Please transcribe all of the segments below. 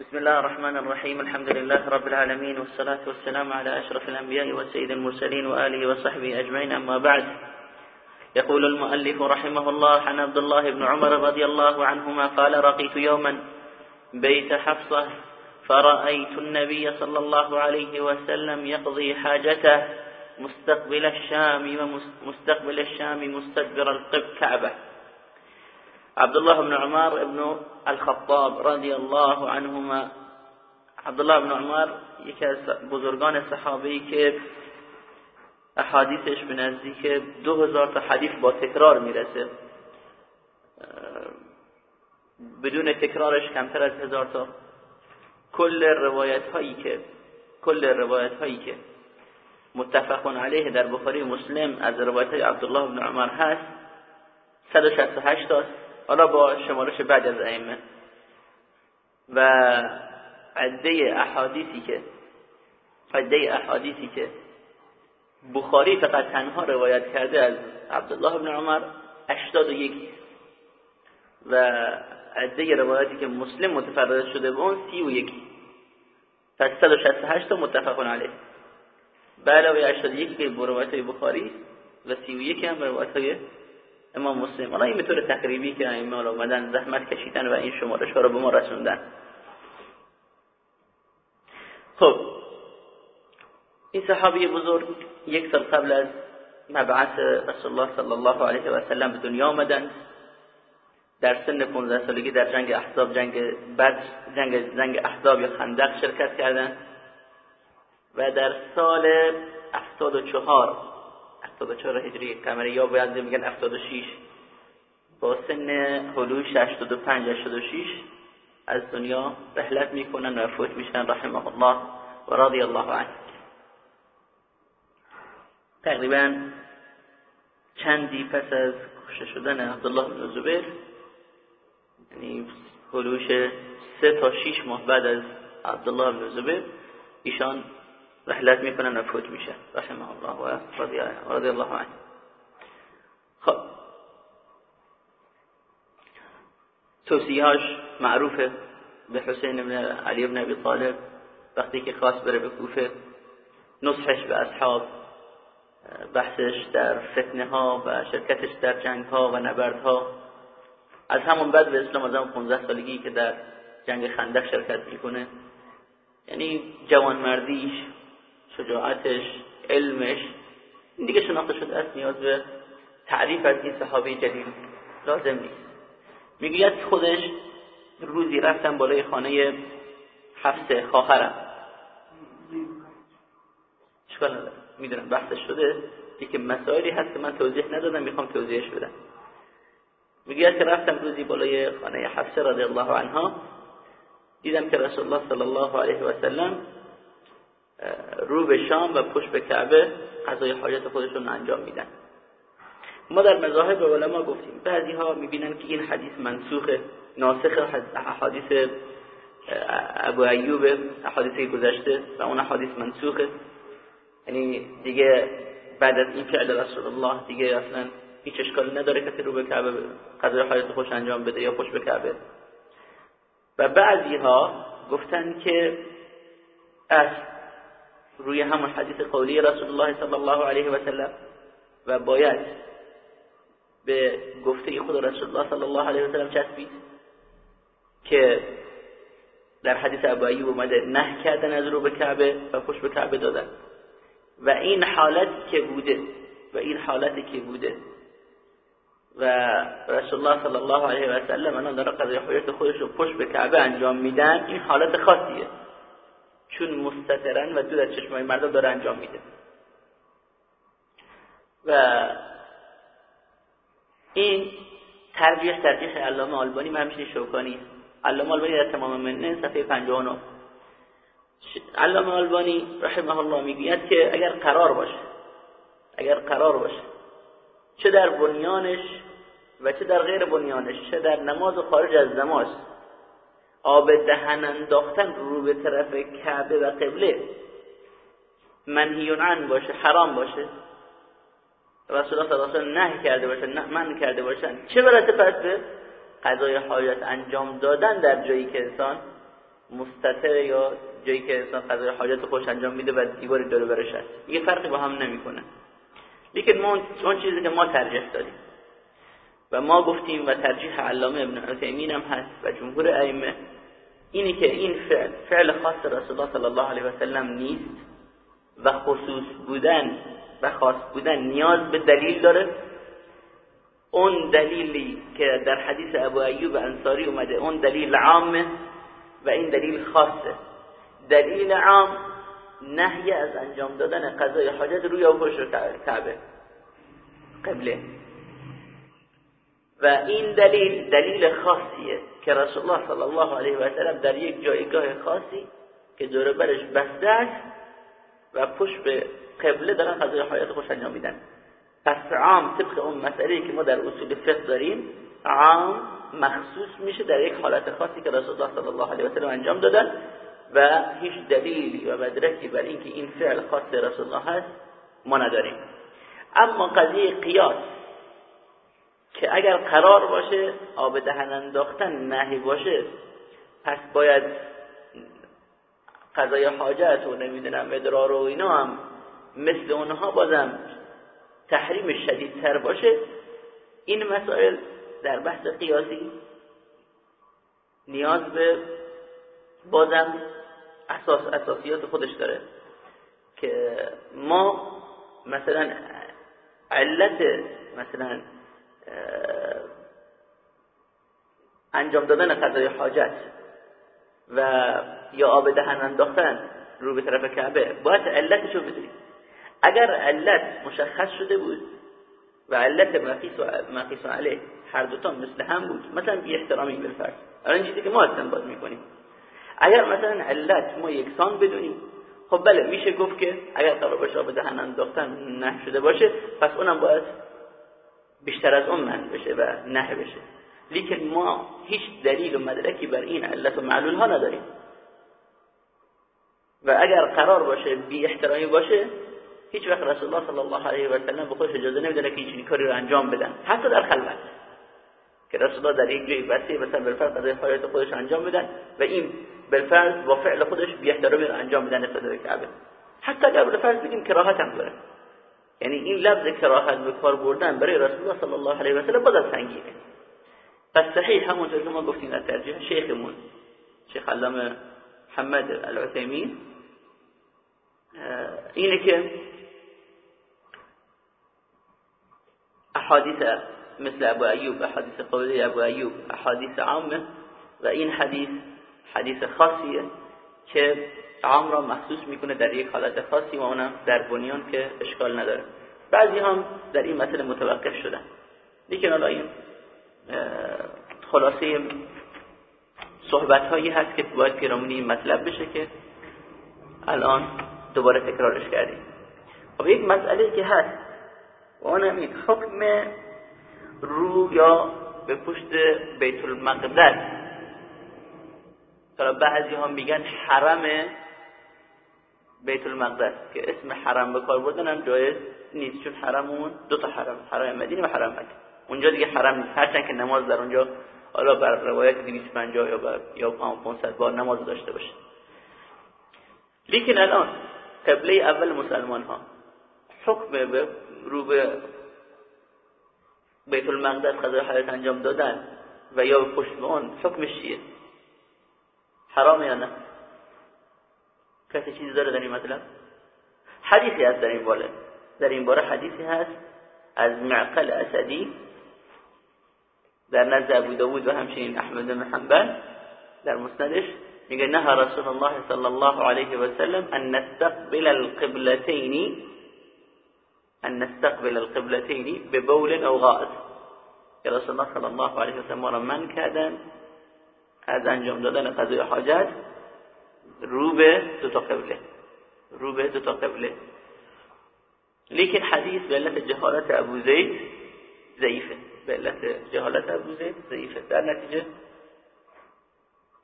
بسم الله الرحمن الرحيم الحمد لله رب العالمين والصلاة والسلام على أشرف الأنبياء وسيد المرسلين وآله وصحبه أجمعين أما بعد يقول المؤلف رحمه الله عن عبد الله بن عمر رضي الله عنهما قال رقيت يوما بيت حفصة فرأيت النبي صلى الله عليه وسلم يقضي حاجته مستقبل الشام ومستقبل الشام مستدبر الكعبة عبد الله بن عمر بن الخطاب رضی الله عنهما. عبدالله بن عمر یکی از بزرگان صحابه‌ای که احادیثش به نزدیک دو تا حدیث با تکرار می‌رسه. بدون تکرارش کمتر از هزار تا. کل روایت هایی که کل روایت هایی که متفقون علیه در بخاری مسلم از روایت های عبدالله بن عمر هست 168 تاست. حالا با شمارش بعد از ائمه و عده احادیثی که عده احادیثی که بخاری فقط تنها روایت کرده از عبدالله بن عمر 81 و عده روایتی که مسلم متفرد شده به اون 31 پس 168 تا متفقون علیه. به علاوه 81 که روایت بخاری و 31 هم روایت های امام مسلم. حالا این به طور تقریبی که ائمه اومدن زحمت کشیدن و این شمارش ها رو به ما رسوندن. خب این صحابی بزرگ یک سال قبل از مبعث رسول الله صلی الله علیه و سلم به دنیا آمدن. در سن 15 سالگی در جنگ احزاب جنگ بد جنگ جنگ احزاب یا خندق شرکت کردند و در سال 74 74 هجری قمری یا باید میگن 76 با سن حدود 65 86 از دنیا رحلت می‌کنن و فوت میشن رحمه الله و رضی الله عنه. تقریبا چندی پس از کشته شدن عبدالله بن زبیر یعنی حدوش سه تا شیش ماه بعد از عبدالله بن زبیر ایشان رحلت می‌کنن و فوت میشه رحمه الله. و رضی الله عنه. خب. توصیهاش معروفه به حسین بن علی بن ابی طالب. وقتی که خواست بره به کوفه نصحش به اصحاب بحثش در فتنه ها و شرکتش در جنگ ها و نبرد ها از همون بعد به اسلام از همون 15 سالگی که در جنگ خندق شرکت می‌کنه. یعنی جوانمردیش شجاعتش علمش. این دیگه شناخته شده است نیاز به تعریف از این صحابه جلیل. لازم نیست. می‌گوید خودش روزی رفتم بالای خانه حفصه خواهرم. چکار نداره می‌دونم بحثش شده. یکی مسائلی هست که من توضیح ندادم می‌خوام توضیحش بدم. می‌گوید که رفتم روزی بالای خانه حفصه رضی الله عنها دیدم که رسول الله صلی الله علیه و سلم رو به شام و پشت به کعبه قضای حاجت خودشون انجام میدن. ما در مذاهب علما گفتیم بعضی ها می‌بینن که این حدیث منسوخ ناسخ حدیث ابو ایوب حدیثی گذشته و اون حدیث منسوخه. یعنی دیگه بعد از این فعل رسول الله دیگه اصلا هیچ اشکالی نداره کسی رو به کعبه قضای حاجت خوش انجام بده یا پشت به کعبه. و بعضی ها گفتن که از روی همون حدیث قولی رسول الله صلی الله علیه و سلم و باید به گفته خود رسول الله صلی الله علیه و سلم چسبید که در حدیث ابو ایوب اومده نه کردن از رو به کعبه و پشت به کعبه دادن. و این حالت که بوده و این حالتی که بوده. و رسول الله صلی الله علیه و سلم الان داره قضای حجت خودش رو پشت به کعبه انجام میدن این حالت خاصیه. چون مستترن و دور از چشمای مردم داره انجام میده. و این ترجیح ترجیح علامه آلبانی مهمشین شوکانی. علامه آلبانی در تمام منه صفحه 59 علامه آلبانی رحمه الله می‌گوید که اگر قرار باشه اگر قرار باشه چه در بنیانش و چه در غیر بنیانش چه در نماز و خارج از نماز آب دهن انداختن رو به طرف کعبه و قبله منهیون باشه حرام باشه. رسول الله صلی الله علیه و نه کرده باشن نه من کرده باشن. چه برسه پس به؟ قضای حاجت انجام دادن در جایی که انسان مستطر یا جایی که انسان قضای حاجت خوش انجام میده و دیواری داره برش یه فرقی با هم نمی‌کنه. لیکن ما اون چیزی که ما ترجیح داریم و ما گفتیم و ترجیح علامه ابن عثیمین هم هست و جمهور ائمه اینی که این فعل فعل خاص رسول الله صلی الله علیه و سلم نیست و خصوص بودن و خاص بودن نیاز به دلیل داره. اون دلیلی که در حدیث ابو ایوب انصاری اومده اون دلیل عامه و این دلیل خاصه. دلیل عام نهی از انجام دادن قضای حاجت روی پشت کعبه. قبله. و این دلیل دلیل خاصیه که رسول الله صلی الله علیه و سلم در یک جایگاه خاصی که دور برش بسته است و پشت به قبله دارن قضای حاجت خوش انجام میدن. پس عام طبق اون مسئله که ما در اصول فقه داریم عام مخصوص میشه در یک حالت خاصی که رسول الله صلی الله علیه و سلم انجام دادن و هیچ دلیلی و مدرکی بر اینکه این فعل خاص رسول الله هست ما نداریم. اما قضیه قیاس که اگر قرار باشه آب دهن انداختن نهی باشه پس باید قضای حاجت و نمی‌دونم ادرار و اینا هم مثل اونها بازم تحریم شدیدتر باشه. این مسائل در بحث قیاسی نیاز به بازم اساس اساسیات خودش داره که ما مثلا علت مثلا انجام دادن قضای حاجت و یا آب دهن انداختن رو به طرف کعبه باید علتش رو بدونیم اگر علت مشخص شده بود و علت مقیس و علیه هر دوتا مثل هم بود مثلا بی احترامی بالفرض الان چیزی که ما استنباط می‌کنیم. اگر مثلا علت ما یکسان بدونیم خب بله میشه گفت که اگر قرار باشه آب دهن انداختن نه شده باشه پس اونم باید بیشتر از اون من بشه و نه بشه. لیکن ما هیچ دلیل و مدرکی بر این علت و معلول ها نداریم. و اگر قرار باشه بی احترامی باشه هیچ وقت رسول الله صلی الله علیه و سلم به خودش اجازه نمی‌دونه که هیچ کاری رو انجام بدن. حتی در خلوت. که رسول الله در یک جای وسیع مثلا بالفرض قضای حایت خودش انجام بدن و این بالفرض با فعل خودش بی احترامی رو انجام بدن به کعبه. حتی اگر بالفرض بگیم کراهت هم داره. یعنی این لفظ کراهت به کار بردن برای رسول الله صلی الله علیه و سلم بازم سنگینه. پس صحیح همونطور که ما گفتیم در ترجیح شیخمون شیخ علامه محمد العثیمین اینه که احادیث مثل ابو ایوب احادیث قولی ابو ایوب احادیث عامه و این حدیث حدیث خاصیه. که عام را مخصوص می‌کنه در یک حالت خاصی و اونم در بنیان که اشکال نداره. بعضی هم در این مسئله متوقف شدن. لیکن حالا این خلاصه صحبت هایی هست که باید پیرامونی این مطلب بشه که الان دوباره تکرارش کردیم. خب یک مسئله که هست. و اونم این حکم رو یا به پشت بیت المقدس. حالا بعضی ها میگن حرم بیت المقدس که اسم حرم به کار بردن هم جایز نیست چون حرم اون دو تا حرم حرم مدینه و حرم مکه. اونجا دیگه حرم نیست. هرچند که نماز در اونجا حالا بر روایت 250 یا بر یا 500 بار نماز داشته باشه. لیکن الان قبله اول مسلمان ها حکم به رو به بیت المقدس قضای حیات انجام دادن و یا پشت به اون حکمش چیه؟ حرام یا نه؟ کسی چیزی داره در این مطلب؟ حدیثی هست در این باره. در این باره حدیثی هست از معقل اسدی در نزد ابو داود و همچنین احمد بن حنبل در مسندش میگه نه رسول الله صلی الله علیه و سلم ان نستقبل القبلتين ان نستقبل القبلتين ببول أو غائط. رسول الله صلی الله علیه و سلم من کردن از انجام دادن قضای حاجت رو به دو تا قبله. رو به دو تا قبله. لیکن حدیث به علت جهالت ابو زید ضعیفه. به علت جهالت ابو زید ضعیفه. در نتیجه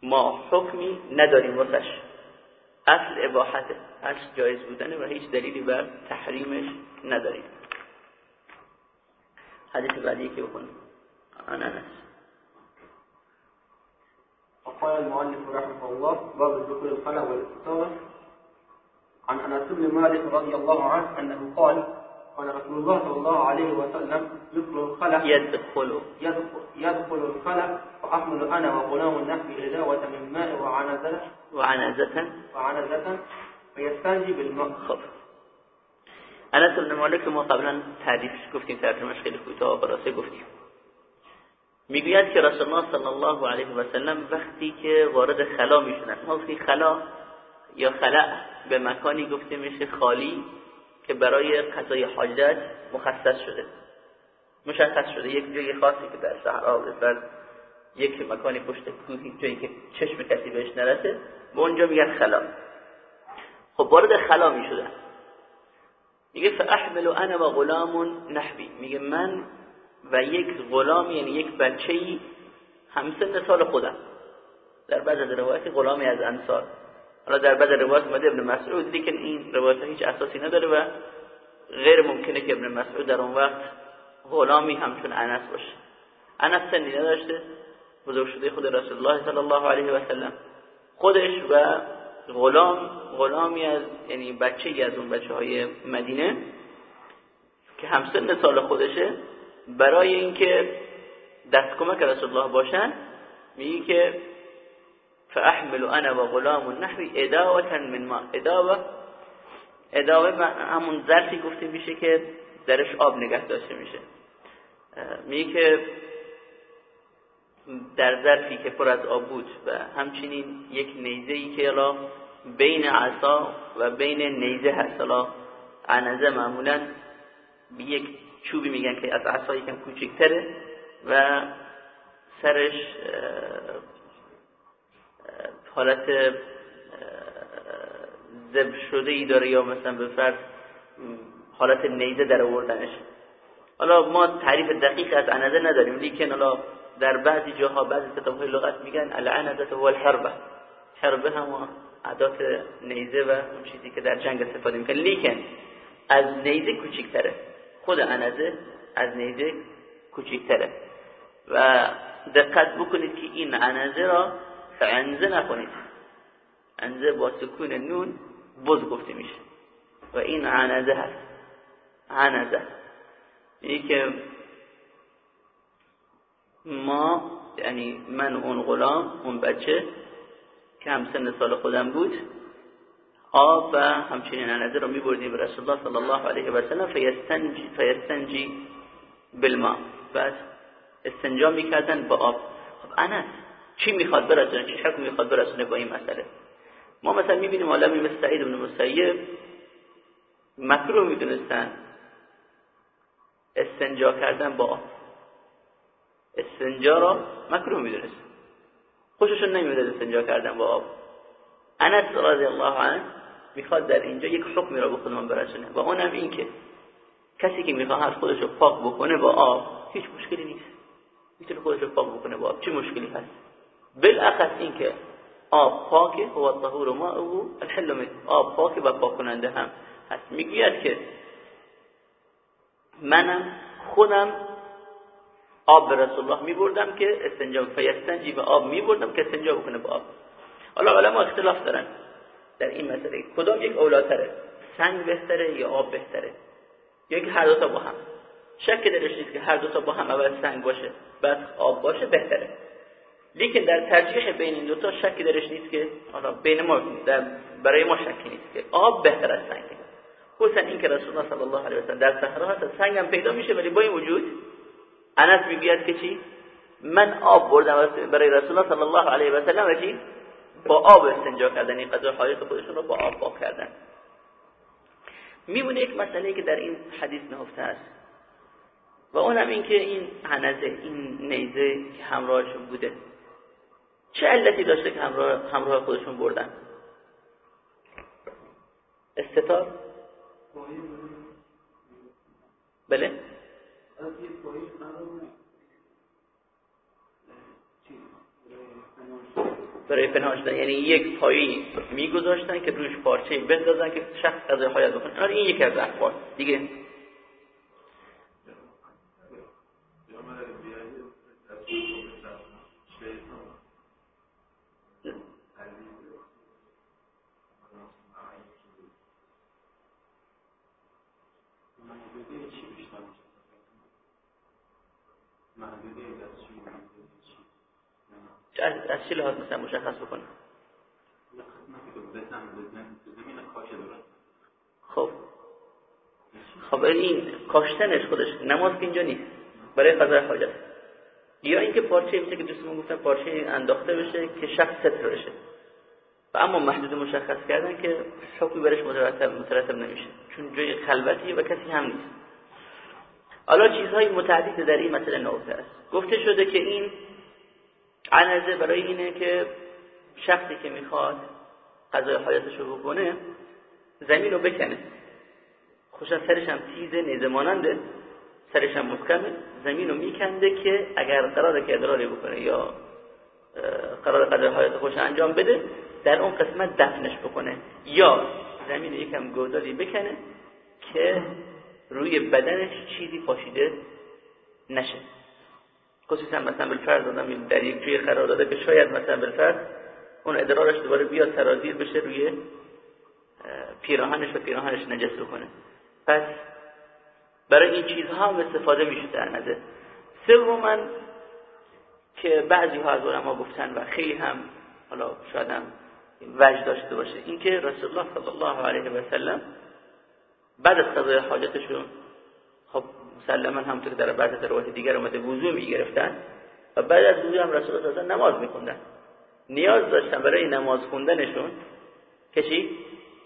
ما حکمی نداریم واسش. اصل اباحته اصل جایز بودنه و هیچ دلیلی بر تحریمش نداریم. حدیث بعدی که بخونیم. عن انس وقال المؤلف رحمه الله باب دخول الخلا والاستطابة عن أنس بن مالك رضي الله عنه أنه قال قال رسول الله صلى الله عليه وسلم يدخل الخلا يدخل. يدخل, يدخل الخلا فأحمل أنا وغلام النحو إداوة من ماء وعنزة وعنزة. وعنزة فيستنجي بالماء. خب. أنس بن مالک ما قبلا تعریفش گفتیم ترجمهش خیلی کوتاه و خلاصه گفتیم. می‌گوید که رسول الله صلی الله علیه و سلم وقتی که وارد خلا می‌شدن ما خلا یا خلع به مکانی گفته میشه خالی که برای قضای حاجت مخصص شده. مشخص شده. یک جای خاصی که در صحرا بسر یک مکانی پشت کوهی جایی که چشم کسی بهش نرسه به اونجا میگن خلا. خب وارد خلا می‌شدن. میگه فاحمل انا و غلام نحوی. میگه من و یک غلام یعنی یک بچه‌ای همسن سال خودم. در بعض از روایت غلامی از انصار. حالا در بعض روایت اومده ابن مسعود لیکن این روایت هیچ اساسی نداره و غیر ممکنه که ابن مسعود در اون وقت غلامی همچون انس باشه. انس سنی نداشته بزرگ شده خود رسول الله صلی الله علیه و سلم. خودش و غلام غلامی از یعنی بچه از اون بچه های مدینه که همسن سال خودشه برای اینکه دست کمک رسول الله باشن میگه که فاحمل انا و غلام نحوی اداوه من ما. اداوه اداوه همون ظرفی گفته میشه که درش آب نگه داشته میشه. میگه که در ظرفی که پر از آب بود و همچنین یک نیزه ای که الا بین عصا و بین نیزه هست الا عنزه معمولا به یک چوبی میگن که از عصا یکم کوچکتره و سرش حالت زب شده ای داره یا مثلا به فرض حالت نیزه در آوردنش. حالا ما تعریف دقیق از عنزه نداریم لیکن حالا در بعضی جاها بعضی کتاب های لغت میگن العنزه هو الحربه حربه هم عدات نیزه و اون چیزی که در جنگ استفاده می‌کنه لیکن از نیزه کوچیکتره خود عنزه از نیزه کوچیکتره. و دقت بکنید که این عنزه را عنزه نکنید. عنزه با سکون نون بز گفته میشه. و این عنزه هست. عنزه یعنی که ما یعنی من اون غلام اون بچه که هم سن سال خودم بود آب و همچنین عنزه رو میبردیم به رسول الله صلی الله علیه و سلم فیستنجی, فیستنجی بالماء بعد استنجا می‌کردن با آب. خب انس چی می‌خواد برسونه چی حکم می‌خواد برسونه با این مسئله؟ ما مثلا می‌بینیم عالمی مثل سعید بن مسیب مکروه می‌دونستن. استنجا کردن با آب. استنجا را مکروه می‌دونست. خوششون نمیاد استنجا کردن با آب. انس رضی الله عنه می‌خواد در اینجا یک حکمی را به خودمان برسونه. و اونم این که کسی که می‌خواهد خودش رو پاک بکنه با آب هیچ مشکلی نیست. می‌تونه خودش رو پاک بکنه با آب. چه مشکلی هست؟ بالاخص این که آب پاکه و الطهور او الحل آب پاکه و پاک کننده هم هست. می‌گوید که منم خودم آب به رسول الله میبردم که استنجا فیستنجی به آب میبردم که استنجا بکنه با آب. حالا علما اختلاف دارن. در این مسئله. کدام یک اولاتره؟ سنگ بهتره یا آب بهتره؟ یا که هر دو تا با هم. شک درش نیست که هر دو تا با هم اول سنگ باشه بعد آب باشه بهتره. لیکن در ترجیح بین این دوتا شک درش نیست که حالا بین ما در برای ما شکی نیست که آب بهتر از سنگ. خصوصا این که رسول الله صلی الله علیه و سلم در صحرا هست سنگ هم پیدا میشه ولی با این وجود انس می‌گوید که چی؟ من آب بردم برای رسول الله صلی الله علیه و سلم و چی؟ با آب استنجا کردن. این قضا حایط خودشون رو با آب پاک کردن. میمونه یک مسئله که در این حدیث نهفته است. و اونم این که این عنزه این نیزه که همراهشون بوده چه علتی داشته که همراه, همراه خودشون بردن؟ استتار بله. برای پنهان شدن. یعنی یک پایی میگذاشتن که روش پارچه بندازن که شخص از حیات بکنه این یکی از احوال دیگه از, از چی لحاظ مثلا مشخص بکنه خب خب این کاشتنش خودش نماز که اینجا نیست برای قضای حاجت. یا اینکه پارچه میشه که دوستمون گفتن پارچه انداخته بشه که شخص ستر بشه. و اما محدود مشخص کردن که حکمی برش مترتب, مترتب نمیشه. چون جای خلوتیه و کسی هم نیست. حالا چیزهای متعدد در این مسئله نقطه است. گفته شده که این عنزه برای اینه که شخصی که می‌خواد قضای حیاتش رو بکنه زمین رو بکنه. خوشا سرش هم تیزه نیزه ماننده. سرش هم محکمه زمین رو میکنده که اگر قراره که ادراری بکنه یا قرار قضای حیات خوش انجام بده در اون قسمت دفنش بکنه. یا زمین یکم گودالی بکنه که روی بدنش چیزی پاشیده نشه. خصوصا مثلا بالفرض آدم در یک جوی قرار داده که شاید مثلا بالفرض اون ادرارش دوباره بیاد سرازیر بشه روی پیراهنش و پیراهنش نجس کنه پس برای این چیزها هم استفاده میشه در نظر. سوما که بعضی ها از علما گفتن و خیلی هم حالا شاید هم وجه داشته باشه اینکه رسول الله صلی الله علیه و سلم بعد از قضای حاجتشون خب مسلما همونطور در بعض روایت دیگر اومده وضو می‌گرفتن و بعد از وضو هم رسول الله صلی نماز میخوندن. نیاز داشتن برای نماز خوندنشون که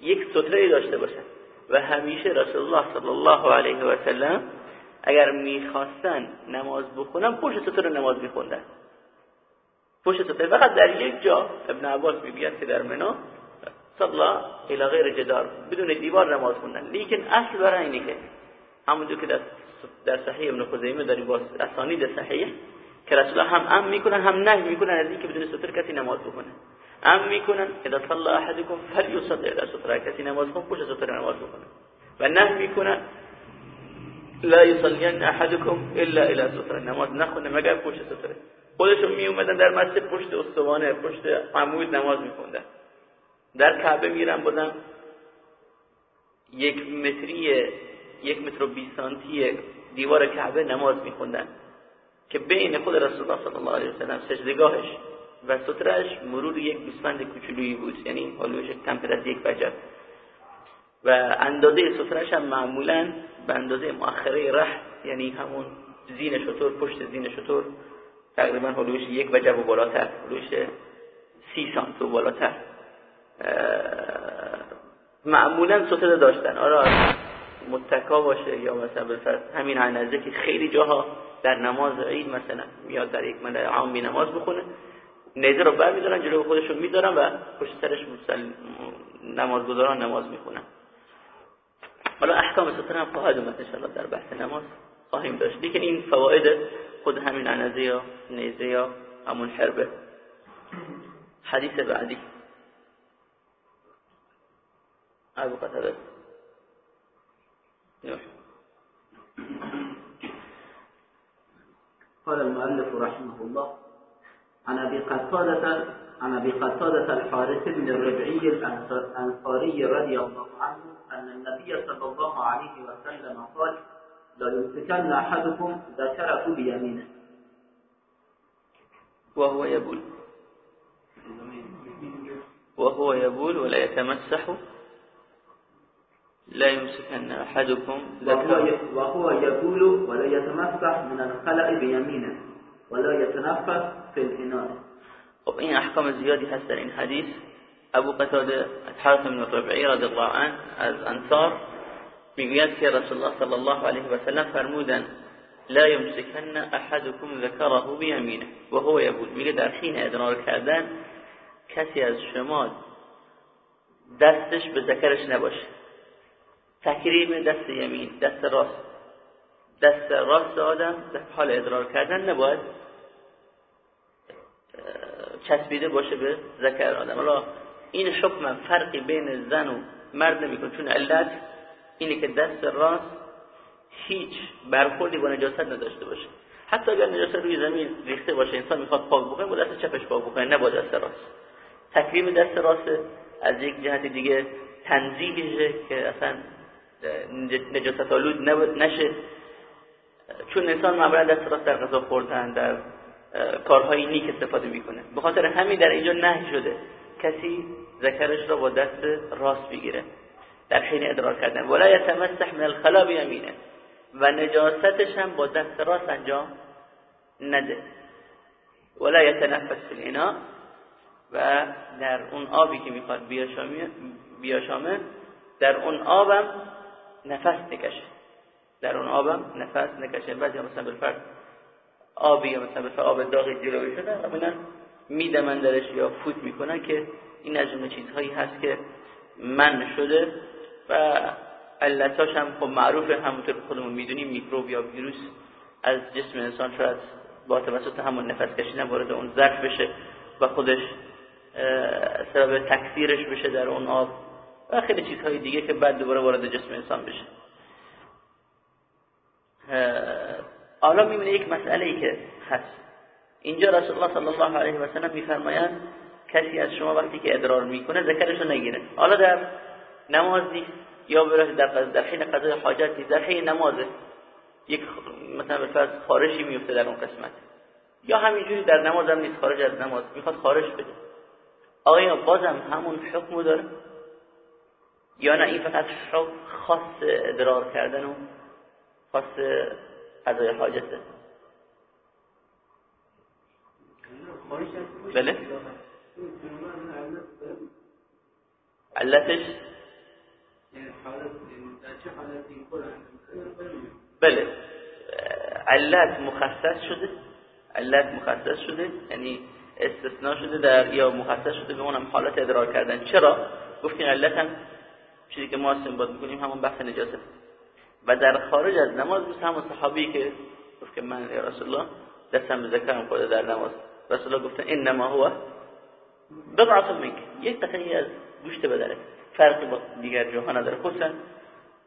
یک ستره داشته باشن. و همیشه رسول الله صلی الله علیه و سلم اگر می‌خواستن نماز بخونن پشت ستره نماز میخوندن. پشت ستره فقط در یک جا ابن عباس می‌گوید که در منا صلی الى غیر جدار بدون دیوار نماز خوندن. لیکن اصل برای اینه که همونجور که در در صحیح ابن خزیمه داریم با اسانید صحیح که رسول هم ام می‌کنن هم نه می‌کنن از اینکه بدون ستر کسی نماز بخونه. ام می‌کنن. اذا صلى احدكم فليصلي الى ستر کسی نماز خون پشت ستر نماز بخونه. و نه می‌کنن. لا يصلين احدكم الا الى ستر نماز نخونه مگر پشت ستره خودشون می اومدن در مسجد پشت استوانه پشت عمود نماز میخوندن. در کعبه میرن بودن. یک متری یک متر و 20 سانتی دیوار کعبه نماز میخوندن. که بین خود رسول الله صلی الله علیه و سلم سجدگاهش و سترش مرور یک گوسفند کوچولویی بود. یعنی حالوش کمتر از یک وجب و اندازه سترش هم معمولا به اندازه مؤخره ره یعنی همون زین شطور پشت زین شطور تقریبا حلوش یک وجب و بالاتر. حلوش سی سانت و بالاتر. معمولا ستره داشتن. آره متکا باشه یا مثلا بالفرض همین عنزه که خیلی جاها در نماز عید مثلا میاد در یک ملع عامی نماز بخونه. نیزه رو بر میدارن جلو خودشون میدارن و پشت سرش نمازگذاران نماز می‌خونن. حالا احکام ستره هم خواهد اومد انشاءالله در بحث نماز خواهیم داشت. لیکن این فواید خود همین عنزه یا نیزه یا همون حربه. حدیث بعدی. ابو قتاده. قال المؤلف رحمه الله عن أبي قتادة عن أبي قتادة الحارث بن الربعي الأنصاري رضي الله عنه أن النبي صلى الله عليه وسلم قال لا يمسكن أحدكم ذكرة بيمينه. وهو يبول. وهو يبول ولا يتمسح. لا يمسكن أحدكم وهو, وهو يقول ولا يتمسح من الخلق بيمينه ولا يتنفس الإناء خب این احکام زیادی هست در این حدیث. ابو قتاده حارث بن ربعی رضی الله عنه از انصار می‌گوید که رسول الله صلی الله علیه و سلم فرمودن لا يمسكن احدكم ذكره بيمينه وهو يقول میگه در حین ادرار کردن کسی از شما دستش به ذکرش نباشه. تکریم دست یمین دست راست. دست راست آدم در حال ادرار کردن نباید. چسبیده باشه به ذکر آدم. حالا این حکم فرقی بین زن و مرد نمی‌کنه. چون علت اینه که دست راست هیچ برخوردی با نجاست نداشته باشه. حتی اگر نجاست روی زمین ریخته باشه انسان می‌خواد پاک بکنه با دست چپش پاک بکنه نه با دست راست. تکریم دست راست از یک جهت دیگه تنزیهشه که اصلا نجاست آلود نشه. چون انسان معمولا دست راست در غذا خوردن در کارهای نیک استفاده می‌کنه. به خاطر همین در اینجا نه شده. کسی ذکرش را با دست راست بگیره در حین ادرار کردن. ولا یتمسح من الخلا بیمینه و نجاستش هم با دست راست انجام نده. ولا یتنفس فی و در اون آبی که می‌خواد بیاشامه در اون آبم نفس نکشه. در اون آبم نفس نکشه. بعضی مثلا بالفرد آبی یا مثلا بالفرد آب داغی جلوی شده قبلا میدمن درش یا فوت می‌کنن که این از اون چیزهایی هست که من شده و علتاش هم خب معروفه همونطور که خودمون می‌دونیم میکروب یا ویروس از جسم انسان شاید با توسط همون نفس کشیدن وارد اون ظرف بشه و خودش سبب تکثیرش بشه در اون آب و خیلی چیزهای دیگه که بعد دوباره وارد جسم انسان بشه. حالا می‌بینه یک مسئله ای که هست. اینجا رسول الله صلی الله علیه و سلم میفرمایند کسی از شما وقتی که ادرار می‌کنه ذکرش رو نگیره. حالا در نماز نیست یا برای در در حین قضای حاجت در حین نمازه یک مثلا به خارشی میفته در اون قسمت. یا همینجوری در نماز هم نیست خارج از نماز. می‌خواد خارش بده. آیا بازم همون حکم داره؟ یا نه این فقط حکم خاص ادرار کردن و خاص قضای حاجته. بله؟ علتش؟ بله. علت مخصص شده. علت مخصص شده. یعنی استثناء شده در یا مخصص شده به اونم حالت ادرار کردن. چرا؟ گفتیم علت هم چیزی که ما استنباط می‌کنیم همون بحث نجاست. و در خارج از نماز مثل همون صحابی که گفت که من یا رسول الله دستم به ذکرم در نماز. رسول الله گفتن انما هو بضعه منک. یک قطعی از گوشت بدنه. فرقی با دیگر جاها نداره. خصوصا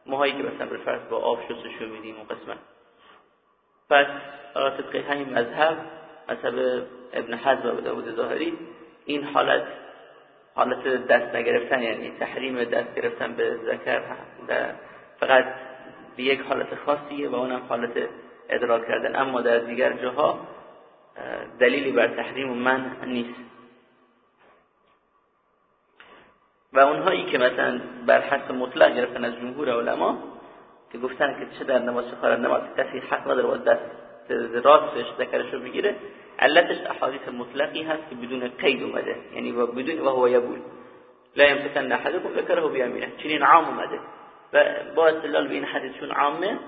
ماهایی که مثلا فرض با آب شستشو میدیم اون قسمت. پس طبق همین مذهب مذهب ابن حزم و داود ظاهری این حالت حالت دست نگرفتن یعنی تحریم دست گرفتن به ذکر فقط به یک حالت خاصیه و اونم حالت ادراک کردن. اما در دیگر جاها دلیلی بر تحریم من نیست. و اونهایی که مثلا بر حس مطلق گرفتن از جمهور علما که گفتن که چه در نماز چه نماز کسی حق نداره با دست راستش رو بگیره. علتش احادیث مطلقی هست که بدون قید اومده. یعنی و بدون و هو یبول. لا يمسكن احدكم ذكره بيمينه چنین عام اومده. و با استدلال به این حدیث چون عامه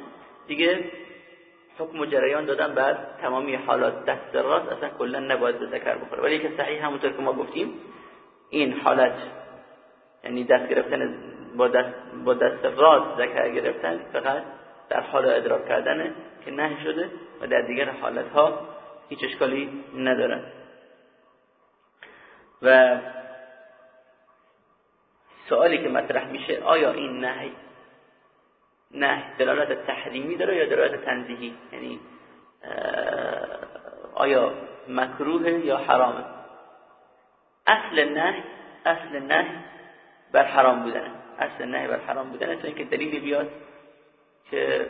دیگه حکم جریان دادن بر تمامی حالات. دست راست اصلا کلا نباید به ذکر بخوره. ولی که صحیح همونطور که ما گفتیم این حالت یعنی دست گرفتن با دست, با دست راست ذکر گرفتن فقط در حال ادراک کردنه که نه شده و در دیگر حالت ها هیچ اشکالی ندارن. و سوالی که مطرح میشه آیا این نهی نه دلالت تحریمی داره یا دلالت تنزیهی؟ یعنی آیا مکروه یا حرامه؟ اصل نه اصل نه بر حرام بودنه اصل نه بر حرام بودنه تا اینکه دلیلی بیاد که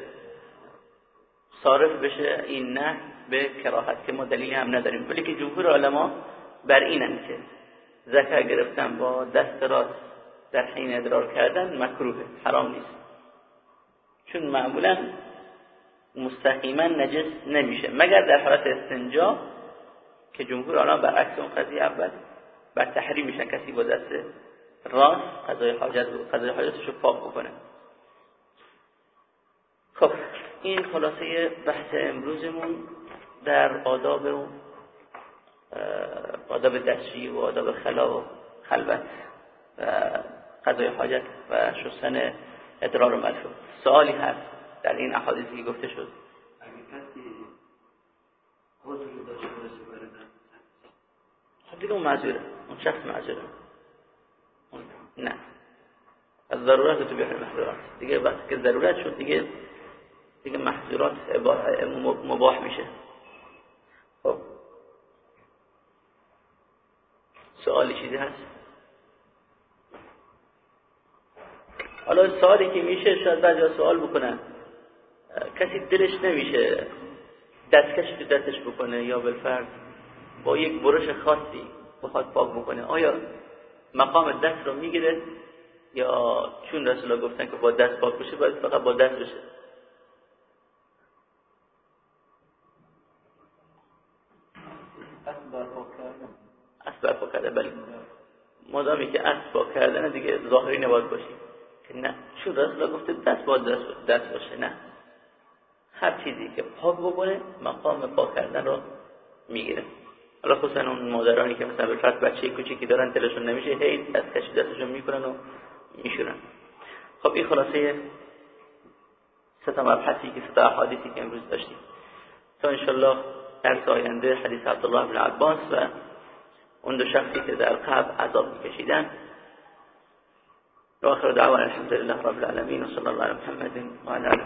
صارف بشه این نه به کراهت که ما دلیلی هم نداریم. ولی که جمهور علما بر اینن که زکر گرفتن با دست راست در حین ادرار کردن مکروه حرام نیست. چون معمولا مستقیما نجس نمیشه. مگر در حالت استنجا که جمهور علما برعکس اون قضیه اول بر تحریم میشن کسی با دست راست قضای حاجت قضای حاجتش رو پاک بکنه؟ خب این خلاصه بحث امروزمون در آداب و آداب دستشویی و آداب خلا و خلوت و قضای حاجت و شستن ادرار ملفوظ سوالی هست در این احادیثی که گفته شد. خب دیگه اون معذوره. اون شخص معذوره. نه. از ضرورت تو بیاره محضورات. دیگه وقتی که ضرورت شد دیگه دیگه محضورات مباح میشه. خب. سوالی چیزی هست؟ حالا سوالی که میشه شاید بعضی سوال بکنن. کسی دلش نمیشه دستکش تو دستش بکنه یا بالفرض با یک برش خاصی بخواد پاک بکنه. آیا مقام دست رو می‌گیره یا چون رسول الله گفتن که با دست پاک بشه باید فقط با دست بشه؟ اصل پاک کردن. بله. مادامی که اصل پاک کردن دیگه ظاهری نباید باشی که نه چون رسول گفته دست با دست, دست باشه نه. هر چیزی که پاک بکنه مقام پاک کردن رو می‌گیره. حالا خصوصا اون مادرانی که مثلا به فرض بچه کوچیکی دارن دلشون نمیشه هی از کشی دستشون می‌کنن و میشورن. خب این خلاصه سه تا مبحثی که سه تا که امروز داشتیم. تا انشالله درس آینده حدیث عبدالله بن عباس و اون دو شخصی که در قبل عذاب میکشیدن و آخر دعوان الحمد لله رب العالمين وصلى الله على محمد وعلى آله